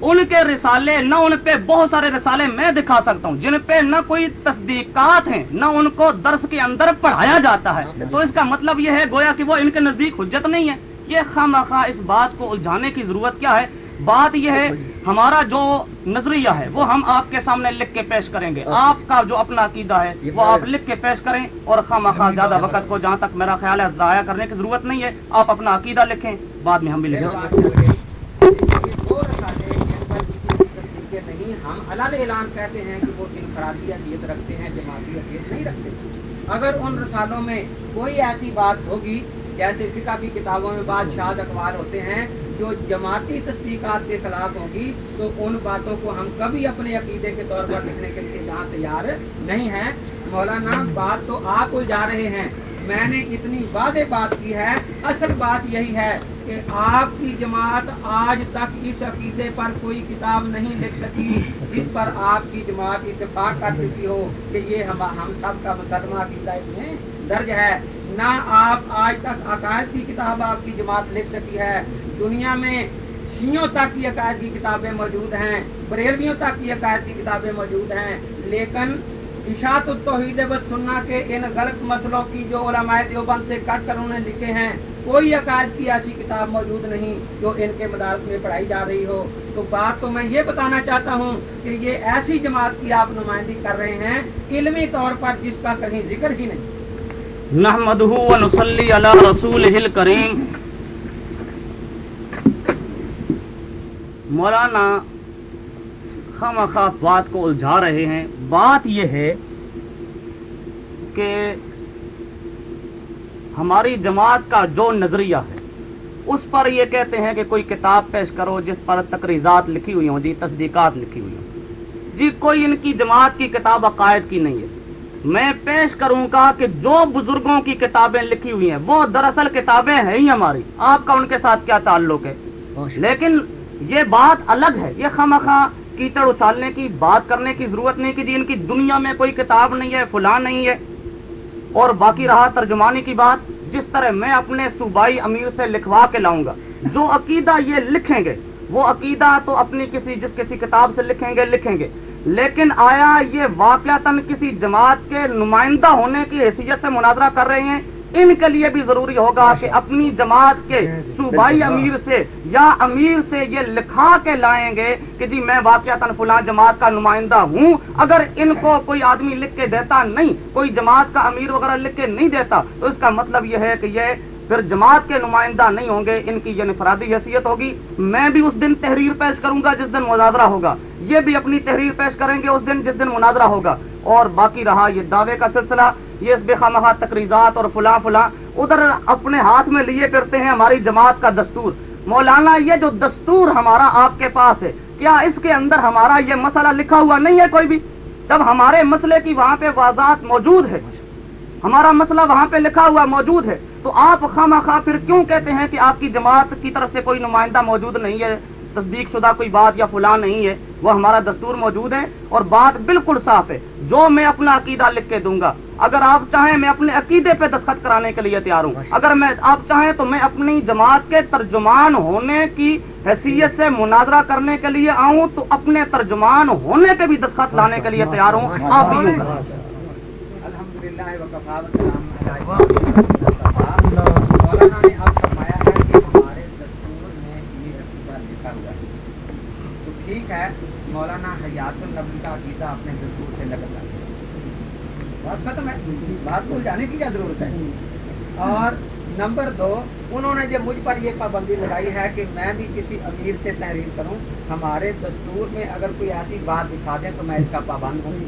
ان کے رسالے، نہ ان پہ بہت سارے رسالے میں دکھا سکتا ہوں، جن پہ نہ کوئی تصدیقات ہیں، نہ ان کو درس کے اندر پڑھایا جاتا ہے۔ تو اس کا مطلب یہ ہے، گویا کہ وہ ان کے نزدیک حجت نہیں ہے۔ یہ خواہ خواہ اس بات کو الجھانے کی ضرورت کیا ہے؟ بات یہ ہے ہمارا جو نظریہ ہے وہ ہم آپ کے سامنے لکھ کے پیش کریں گے۔ آپ کا جو اپنا عقیدہ ہے وہ آپ لکھ کے پیش کریں اور خام خواہ زیادہ وقت کو جہاں تک میرا خیال ہے ضائع کرنے کی ضرورت نہیں ہے۔ آپ اپنا عقیدہ لکھیں بعد میں ہم بھی لکھیں۔ ہم الگ اعلان کہتے ہیں کہ وہ انفرادی حیثیت رکھتے ہیں جو جماعتی تصدیقات کے خلاف ہوگی، تو ان باتوں کو ہم کبھی اپنے عقیدے کے طور پر لکھنے کے لیے جہاں تیار نہیں ہیں۔ مولانا، بات تو آپ جا رہے ہیں۔ میں نے اتنی واضح بات کی ہے، اصل بات یہی ہے کہ آپ کی جماعت آج تک اس عقیدے پر کوئی کتاب نہیں لکھ سکی، جس پر آپ کی جماعت اتفاق کر چکی ہو کہ یہ ہم ہم سب کا مسلمہ عقیدہ اس میں درج ہے۔ نہ آپ آج تک عقائد کی کتاب آپ کی جماعت لکھ سکی ہے دنیا میں شیوں تک کی عقائد کی کتابیں موجود ہیں، بریلویوں تک کی عقائد کی کتابیں موجود ہیں، لیکن اشاعت التوحید و سننا کے ان غلط مسئلوں کی جو علماء دیوبند سے کٹ کر انہیں لکھے ہیں، کوئی عقائد کی ایسی کتاب موجود نہیں جو ان کے مدارس میں پڑھائی جا رہی ہو۔ تو بات تو میں یہ بتانا چاہتا ہوں کہ یہ ایسی جماعت کی آپ نمائندگی کر رہے ہیں، علمی طور پر جس کا کہیں ذکر ہی نہیں۔ نحمدہ ونصلی علی رسولہ الکریم۔ مولانا خم بات کو الجھا رہے ہیں۔ بات یہ ہے کہ ہماری جماعت کا جو نظریہ ہے اس پر یہ کہتے ہیں کہ کوئی کتاب پیش کرو جس پر تقریضات لکھی ہوئی ہوں جی تصدیقات لکھی ہوئی ہوں۔ جی کوئی ان کی جماعت کی کتاب عقائد کی نہیں ہے۔ میں پیش کروں گا کہ جو بزرگوں کی کتابیں لکھی ہوئی ہیں وہ دراصل کتابیں ہیں ہی ہماری۔ آپ کا ان کے ساتھ کیا تعلق ہے؟ لیکن یہ بات الگ ہے۔ یہ خمخا کیچڑ اچھالنے کی، بات کرنے کی ضرورت نہیں کہ جی ان کی دنیا میں کوئی کتاب نہیں ہے، فلاں نہیں ہے۔ اور باقی رہا ترجمانی کی بات، جس طرح میں اپنے صوبائی امیر سے لکھوا کے لاؤں گا۔ جو عقیدہ یہ لکھیں گے، وہ عقیدہ تو اپنی کسی، جس کسی کتاب سے لکھیں گے لکھیں گے۔ لیکن آیا یہ واقعتاً کسی جماعت کے نمائندہ ہونے کی حیثیت سے مناظرہ کر رہے ہیں ان کے لیے بھی ضروری ہوگا کہ اپنی جماعت کے صوبائی امیر سے یا امیر سے یہ لکھا کے لائیں گے کہ جی میں واقعہ فلاں جماعت کا نمائندہ ہوں اگر ان کو کوئی آدمی لکھ کے دیتا نہیں کوئی جماعت کا امیر وغیرہ لکھ کے نہیں دیتا تو اس کا مطلب یہ ہے کہ یہ پھر جماعت کے نمائندہ نہیں ہوں گے ان کی یعنی یہ انفرادی حیثیت ہوگی۔ میں بھی اس دن تحریر پیش کروں گا جس دن مناظرہ ہوگا۔ یہ بھی اپنی تحریر پیش کریں گے اس دن جس دن مناظرہ ہوگا۔ اور باقی رہا یہ دعوے کا سلسلہ۔ یہ اس بے خامہ تقریضات اور فلاں فلاں ادھر اپنے ہاتھ میں لیے کرتے ہیں ہماری جماعت کا دستور۔ مولانا، یہ جو دستور ہمارا آپ کے پاس ہے، کیا اس کے اندر ہمارا یہ مسئلہ لکھا ہوا نہیں ہے کوئی بھی؟ جب ہمارے مسئلے کی وہاں پہ واضحات موجود ہے ہمارا مسئلہ وہاں پہ لکھا ہوا موجود ہے، تو آپ خامہ خواہ پھر کیوں کہتے ہیں کہ آپ کی جماعت کی طرف سے کوئی نمائندہ موجود نہیں ہے؟ تصدیق شدہ کوئی بات یا فلاں نہیں ہے، وہ ہمارا دستور موجود ہے اور بات بالکل صاف ہے۔ جو میں اپنا عقیدہ لکھ کے دوں گا، اگر آپ چاہیں میں اپنے عقیدے پہ دستخط کرانے کے لیے تیار ہوں۔ اگر میں آپ چاہیں تو میں اپنی جماعت کے ترجمان ہونے کی حیثیت سے مناظرہ کرنے کے لیے آؤں تو اپنے ترجمان ہونے کے بھی دستخط لانے کے لیے تیار ہوں۔ آپ بھی تحقیق ہے، مولانا حیات النبی کا عقیدہ اپنے دستور سے لگتا ہے بات ختم ہے۔ بات کو جانے کی کیا ضرورت ہے؟ اور نمبر دو، انہوں نے جو مجھ پر یہ پابندی لگائی ہے کہ میں بھی کسی امیر سے تحریر کروں، ہمارے دستور میں اگر کوئی ایسی بات دکھا دیں تو میں اس کا پابند ہوں۔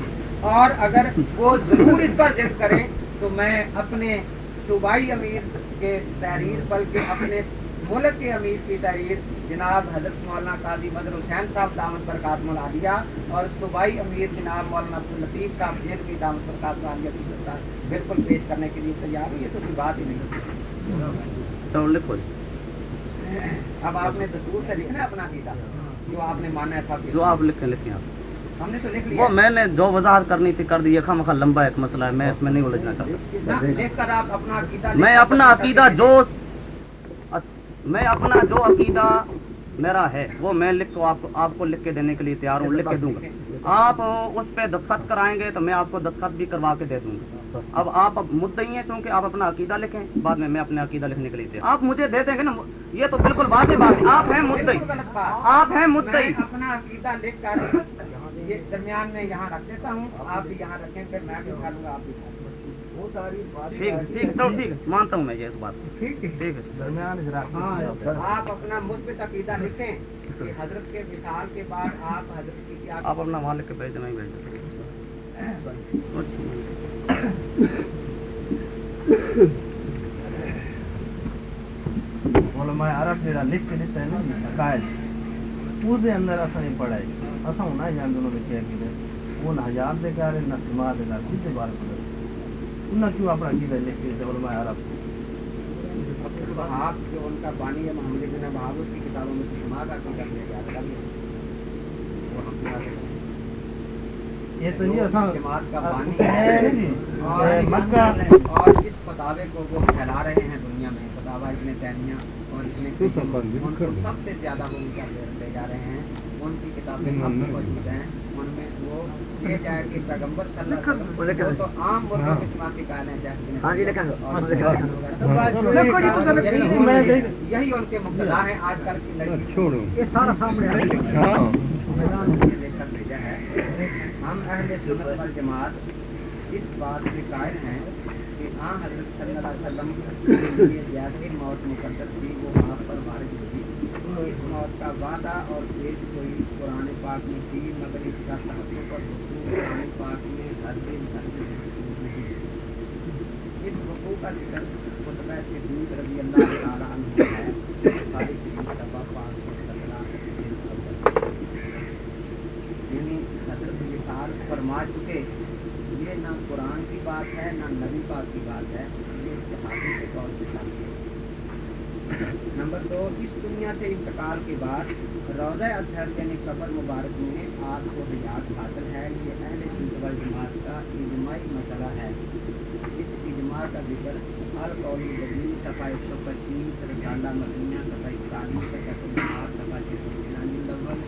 اور اگر وہ ضرور اس پر ضد کریں تو میں اپنے صوبائی امیر کے تحریر بلکہ اپنے ملک کے امیر کی تحریر جناب حضرت مولانا قاضی مدر حسین صاحب دامن پر قاتم العالیہ اور صوبائی امیر جناب مولانا عبد صاحب جیل کی دامن پر قاتم العالیہ کی گرفتار بالکل پیش کرنے کے لیے تیار ہوئی یہ تو کوئی بات ہی نہیں جی۔ اب آپ نے دستور سے لکھنا اپنا گیتا جو آپ نے مانا ایسا جو آپ لکھیں لکھیں آپ۔ ہم نے تو وہ میں نے جو وضاحت کرنی تھی کر دی یہ خام لمبا ایک مسئلہ ہے میں اس میں نہیں الجھنا چاہتا۔ میں اپنا عقیدہ جو میں اپنا جو عقیدہ میرا ہے، وہ میں لکھ کو آپ کو آپ کو لکھ کے دینے کے لیے تیار ہوں، لکھ کے دوں گا۔ آپ اس پہ دستخط کرائیں گے تو میں آپ کو دستخط بھی کروا کے دے دوں گا۔ اب آپ مدعی ہیں کیونکہ آپ اپنا عقیدہ لکھیں، بعد میں میں اپنا عقیدہ لکھنے کے لیے تیار آپ مجھے دے دیں گے نا، یہ تو بالکل واضح بات ہے۔ آپ ہیں مدعی۔ آپ ہیں مدعی۔ اپنا عقیدہ لکھ کر درمیان میں یہاں رکھ دیتا ہوں، آپ بھی یہاں رکھیں، پھر میں بھی اٹھا لوں گا، آپ بھی ٹھیک ٹھیک تو ٹھیک مانتا ہوں میں یہ اس بات ٹھیک ٹھیک۔ ہے۔ ہاں، ہاں، آپ اپنا مثبت عقیدہ لکھیں حضرت کے مثال کے بعد آپ حضرت کی آپ اپنا وہاں لکھ کے بھیج دینا بھیج دیں۔ علماء عرب جڑا لکھ کے دیتا ہے نا عقائد اس دے اندر اساں نہیں پڑھائی اساں ہونا جان دونوں لکھیا کہ وہ نہ ہزار دے کارے نہ سما دے نہ کچھ بار کرے انہاں کیوں اپنا عقیدہ لکھ کے دیتا علماء عرب بہاب جو ان کا بانی ہے محمد بن بہاب اس کی کتابوں میں شما کا دیا گیا ہم پورا دیکھیں یہ تو یہ اساں جماعت کا بانی ہے ہے جی اور اس- مکہ اور اس فتاوے کو وہ پھیلا رہے ہیں دنیا میں۔ فتاوا ابن تیمیہ اور تو سب ان کر سے زیادہ وہ لے لے جا رہے ہیں۔ ان کی کتابیں اب بھی موجود ہیں؟ ان میں وہ یہ جائے کہ پیغمبر صلی اللہ علیہ وسلم وہ تو عام ملکوں کے سماعت کے قائل ہیں جیسے ہاں ہاں، یہی ان میں کے- یہی ان کے مقتدا ہیں آج کل کی لڑکی۔ چھوڑو۔ یہ سارا سامنے ہے ہاں۔ میدان میں لے کر بھیجا ہے ہم اہل سنت والجماعت اس بات کے قائل ہیں کہ آن حضرت صلی اللہ علیہ وسلم کے لیے جیسی موت مقدر تھی وہ آپ پر وارد ہوئی۔ اس موت کا وعدہ اور پیش کوئی قرآن پاک میں تھی مگر اس کا تحقیق اور حقوق قرآن پاک میں ہر دن ہر دن نہیں اس حقوق کا ذکر خطبہ صدیق رضی اللہ تعالیٰ عنہ ہے۔ بخاری شریف یعنی حضرت مثال فرما چکے، یہ نہ قرآن کی بات ہے، نہ نبی پاک کی بات ہے یہ صحابی کے طور پہ ثابت ہے نمبر دو اس دنیا سے انتقال کے بعد روزہ اطہر یعنی قبر مبارک میں آپ کو حیات حاصل ہے۔ یہ اہل سنت والجماعت کا اجماعی مسئلہ ہے۔ اس اجماع کا ذکر القول جدید، صفحہ ایک سو پچیس، رسالہ مدینہ، صفحہ اکتالیس، صفحہ صفحہ چھ سو ترانوے اول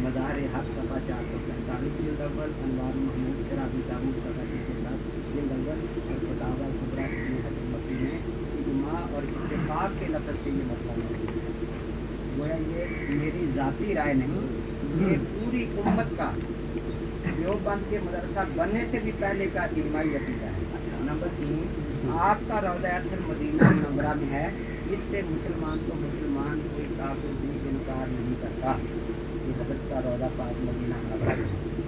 مزار حق، صفحہ چار سو پینتالیس جلد اول، انوار محمود، شرابی داود صفحہ چھ سو دس جلد اول اور کتابہ خبرہ میں اجماع اور اتفاق کے لفظ سے یہ مسئلہ موجود ہے۔ یہ میری ذاتی رائے نہیں، یہ پوری امت کا دیوبند کے مدرسہ بننے سے بھی پہلے کا اجماعی عقیدہ ہے۔ نمبر تین، آپ کا روضہ اثر مدینہ نمبرہ میں ہے، اس سے مسلمان کو مسلمان کوئی کافر بھی انکار نہیں کرتا۔ یہ حضرت کا روضہ پاک مدینہ نمبرہ میں ہے۔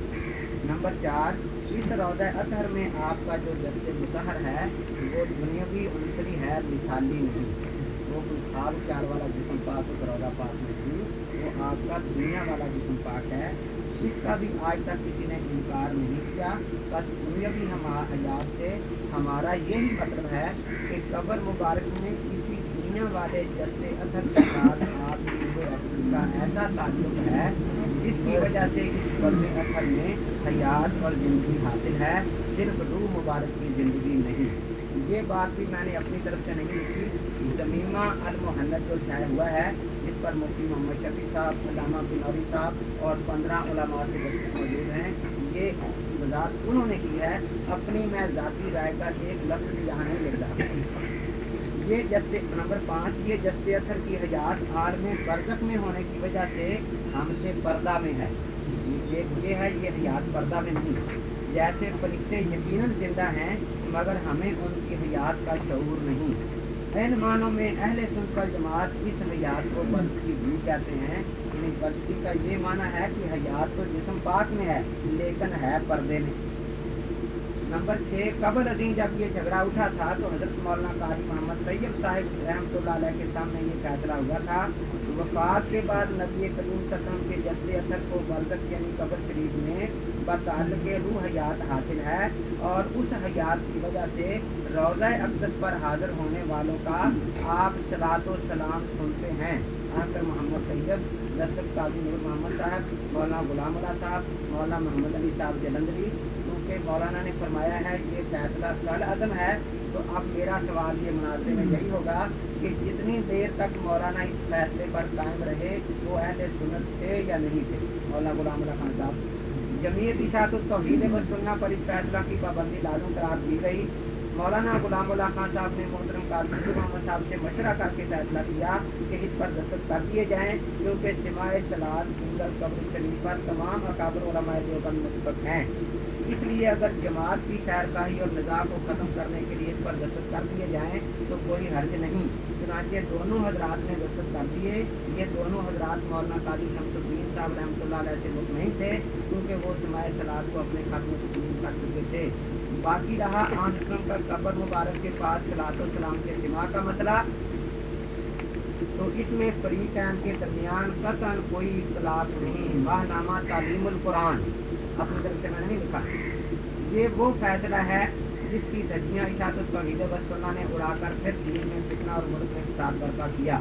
نمبر چار، اس روضہ اطہر میں آپ کا جو جس مظہر ہے، وہ دنیاوی عنصری ہے، مثالی نہیں۔ وہ کوئی خواب چار والا جسم پاک اس پاک میں نہیں وہ آپ کا دنیا والا جسم پاک ہے۔ اس کا بھی آج تک کسی نے انکار نہیں کیا۔ بس دنیاوی ہم حیات سے، ہمارا یہی مطلب ہے کہ قبر مبارک میں کسی دنیا والے جسے اثر کے ساتھ آپ کا ایسا تعلق ہے، جس کی وجہ سے اس قبر اثر میں حیات اور زندگی حاصل ہے۔ صرف روح مبارک کی زندگی نہیں۔ یہ بات بھی میں نے اپنی طرف سے نہیں لکھی۔ زمینہ المحنت جو شائع ہوا ہے، اس پر مفتی محمد شفیع صاحب، علامہ بنوری صاحب اور پندرہ علماء سے موجود ہیں۔ یہ وضاحت انہوں نے کی ہے، اپنی میں ذاتی رائے کا ایک لفظ یہاں نہیں لکھ رہا یہ جستے نمبر پانچ، یہ جستے اثر کی حیات عالم برزخ میں ہونے کی وجہ سے ہم سے پردہ میں ہے۔ یہ یہ ہے، یہ حیات پردہ میں نہیں۔ جیسے فرشتے یقیناً زندہ ہیں، مگر ہمیں ان کی حیات کا شعور نہیں۔ ان معنوں میں اہل سنت جماعت اس حیات کو بلتی بھی کہتے ہیں یعنی بلتی کا یہ معنی ہے کہ حیات تو جسم پاک میں ہے، لیکن ہے پردے میں۔ نمبر چھ، قبل عظیم جب یہ جھگڑا اٹھا تھا تو حضرت مولانا قاری محمد طیب صاحب رحمۃ اللہ علیہ کے سامنے یہ فیصلہ ہوا تھا، وفات کے بعد نبی کریم سسم کے جسد اثر کو برکت یعنی قبر شریف میں بتعلق روح حیات حاصل ہے اور اس حیات کی وجہ سے روضہ اقدس پر حاضر ہونے والوں کا آپ صلاۃ و سلام سنتے ہیں۔ آخر محمد طیب دستک قاضی نور محمد صاحب، مولانا غلام اللہ صاحب، مولانا محمد علی صاحب جلندری۔ کیونکہ مولانا نے فرمایا ہے یہ فیصلہ کل عدم ہے، تو اب میرا سوال یہ مناظرے میں یہی ہوگا کہ جتنی دیر تک مولانا اس فیصلے پر قائم رہے، وہ اہل سنت تھے یا نہیں تھے؟ مولانا غلام اللہ خان صاحب۔ جمعیت اشاعت التوحید و سننا پر اس فیصلہ کی پابندی لازم قرار دی گئی۔ مولانا غلام اللہ خان صاحب نے محترم قاسم جی محمد صاحب سے مشورہ کر کے فیصلہ کیا کہ اس پر دستخط کر دیے جائیں، کیونکہ سماع سلاد قبر شریف پر تمام اکابر علماء دیوبند متفق ہیں۔ اس لیے اگر جماعت کی خیر اور نظام کو ختم کرنے کے لیے اس پر دستخط کر دیے جائیں تو کوئی حرج نہیں۔ چنانچہ دونوں حضرات نے دستخط کر دیے۔ یہ دونوں حضرات مولانا قاضی شمس الدین صاحب رحمۃ اللہ علیہ سے مطمئن تھے، کیونکہ وہ سماع سلاد کو اپنے خط میں تسلیم کر چکے تھے۔ باقی رہا آن کا قبر مبارک کے پاس سلاط و سلام کے سما کا مسئلہ۔ تو اس میں فریقین کے درمیان قطن کوئی اختلاف نہیں۔ وہ نامہ تعلیم القرآن۔ اپنی طرف سے میں نے نہیں لکھا یہ وہ فیصلہ ہے جس کی دھجیاں اشاعت التوحید و سنہ نے اڑا کر پھر دین میں فتنہ اور ملک میں فساد برپا کیا۔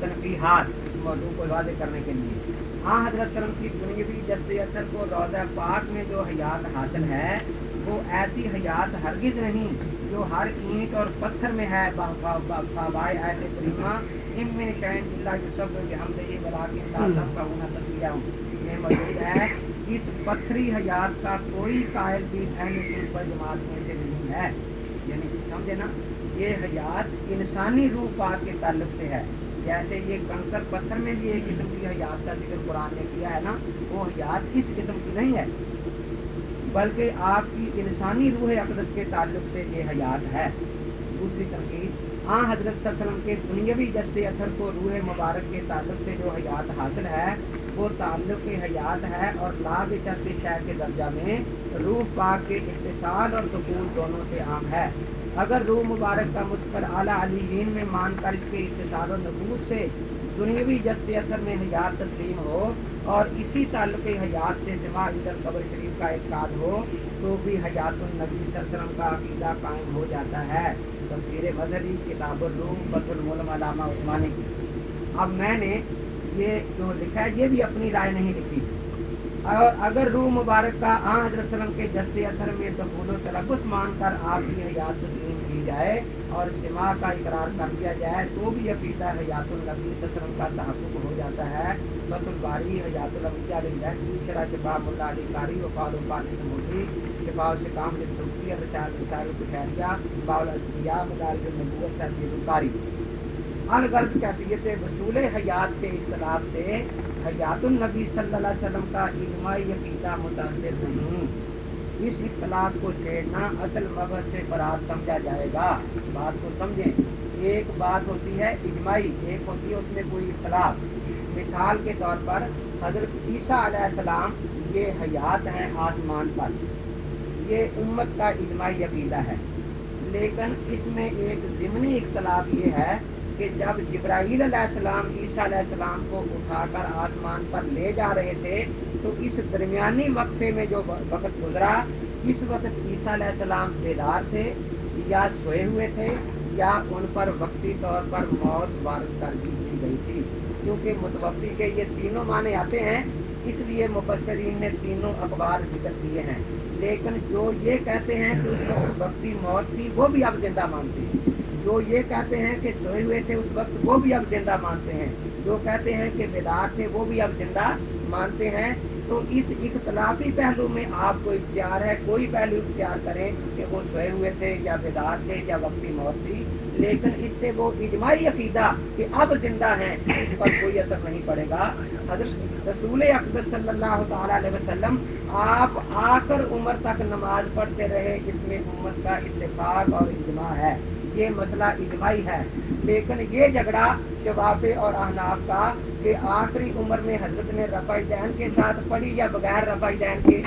تنقیحات اس موضوع کو واضح کرنے کے لیے۔ ہاں حضرت سلم کی دنیاوی جسد اثر کو روزہ پاک میں جو حیات حاصل ہے، وہ ایسی حیات ہرگز نہیں جو ہر اینٹ اور پتھر میں ہے۔ فوائے ایسے کریمہ ان میں شہن اللہ جو سب کہ ہم سے یہ بلا کے تعلق کا ہونا تسلیہ ہوں یہ موجود ہے اس پتھری حیات کا کوئی قائل بھی اہل پر جماعت میں سے نہیں ہے۔ یعنی کہ سمجھے نا، یہ حیات انسانی روح پاک کے تعلق سے ہے۔ جیسے یہ کنکر پتھر میں بھی ایک قسم کی حیات کا ذکر قرآن نے کیا ہے نا، وہ حیات اس قسم کی نہیں ہے۔ بلکہ آپ کی انسانی روح اقدس کے تعلق سے یہ حیات ہے۔ دوسری تنقید ہاں حضرت صلی اللہ علیہ وسلم کے دنیاوی جسد اثر کو روح مبارک کے تعلق سے جو حیات حاصل ہے وہ تعلق حیات ہے اور لاگ چرد شہر کے درجہ میں روح پاک کے اقتصاد اور سکون دونوں سے عام ہے۔ اگر روح مبارک کا مستقر اعلیٰ علی میں مان کر اس کے اقتصاد و نبوت سے دنیاوی جسد اثر میں حیات تسلیم ہو اور اسی تعلق حیات سے جمع عید قبر شریف کا اعتقاد ہو، تو بھی حیات النبی صلی اللہ علیہ وسلم کا عقیدہ قائم ہو جاتا ہے۔ تفسیر مذہبی کتاب الروم بط المولم علامہ عثمانی۔ اب میں نے یہ جو لکھا ہے، یہ بھی اپنی رائے نہیں لکھی۔ اور اگر روح مبارک کا آن حضرت وسلم کے جسد اثر میں دخول و تلبس مان کر آپ کی حیات تسلیم کی جائے اور سما کا اقرار کر دیا جائے تو بھی عقیدہ حیات النبی وسلم کا تحفظ ہو جاتا ہے۔ بط الباری حیات النبی علیہ شرح شباب اللہ علی قاری و فال الفال سمودی شفاء سے کام لسلوکی رشاد رسال الخیریہ باول الاسبیاء مدارج النبوت، تحصیل القاری الغرض کیفیت وصول حیات کے اختلاف سے حیات النبی صلی اللہ علیہ وسلم کا اجماعی عقیدہ متاثر نہیں۔ اس اختلاف کو چھیڑنا اصل مغز سے برات سمجھا جائے گا۔ بات کو سمجھیں۔ ایک بات ہوتی ہے اجماعی، ایک ہوتی ہے اس میں کوئی اختلاف۔ مثال کے طور پر حضرت عیسیٰ علیہ السلام یہ حیات ہیں آسمان پر۔ یہ امت کا اجماعی عقیدہ ہے۔ لیکن اس میں ایک ضمنی اختلاف یہ ہے کہ جب جبرائیل علیہ السلام، عیسیٰ علیہ السلام کو اٹھا کر آسمان پر لے جا رہے تھے، تو اس درمیانی وقفے میں جو وقت گزرا، اس وقت عیسیٰ علیہ السلام بیدار تھے، یا سوئے ہوئے تھے، یا ان پر وقتی طور پر موت وارد کر دی گئی تھی۔ کیونکہ متوفی کے یہ تینوں معنی آتے ہیں، اس لیے مبصرین نے تینوں اخبار ذکر دیے ہیں۔ لیکن جو یہ کہتے ہیں کہ اس وقتی موت تھی، وہ بھی اب زندہ مانتے ہیں جو یہ کہتے ہیں کہ سوئے ہوئے تھے اس وقت، وہ بھی اب زندہ مانتے ہیں۔ جو کہتے ہیں کہ بیدار تھے وہ بھی اب زندہ مانتے ہیں۔ تو اس اختلافی پہلو میں آپ کو اختیار ہے، کوئی پہلو اختیار کریں کہ وہ سوئے ہوئے تھے یا بیدار تھے یا وقتی موت تھی۔ لیکن اس سے وہ اجماعی عقیدہ کہ اب زندہ ہیں، اس پر کوئی اثر نہیں پڑے گا۔ حضرت رسول اقدس صلی اللہ تعالی علیہ وسلم، آپ آ کر عمر تک نماز پڑھتے رہے جس میں امت کا اتفاق اور اجماع ہے۔ یہ مسئلہ اجماعی ہے۔ لیکن یہ جھگڑا شباب اور احناف کا کہ آخری عمر میں حضرت نے رفائی دین کے ساتھ پڑھی یا بغیر رفائی دین کے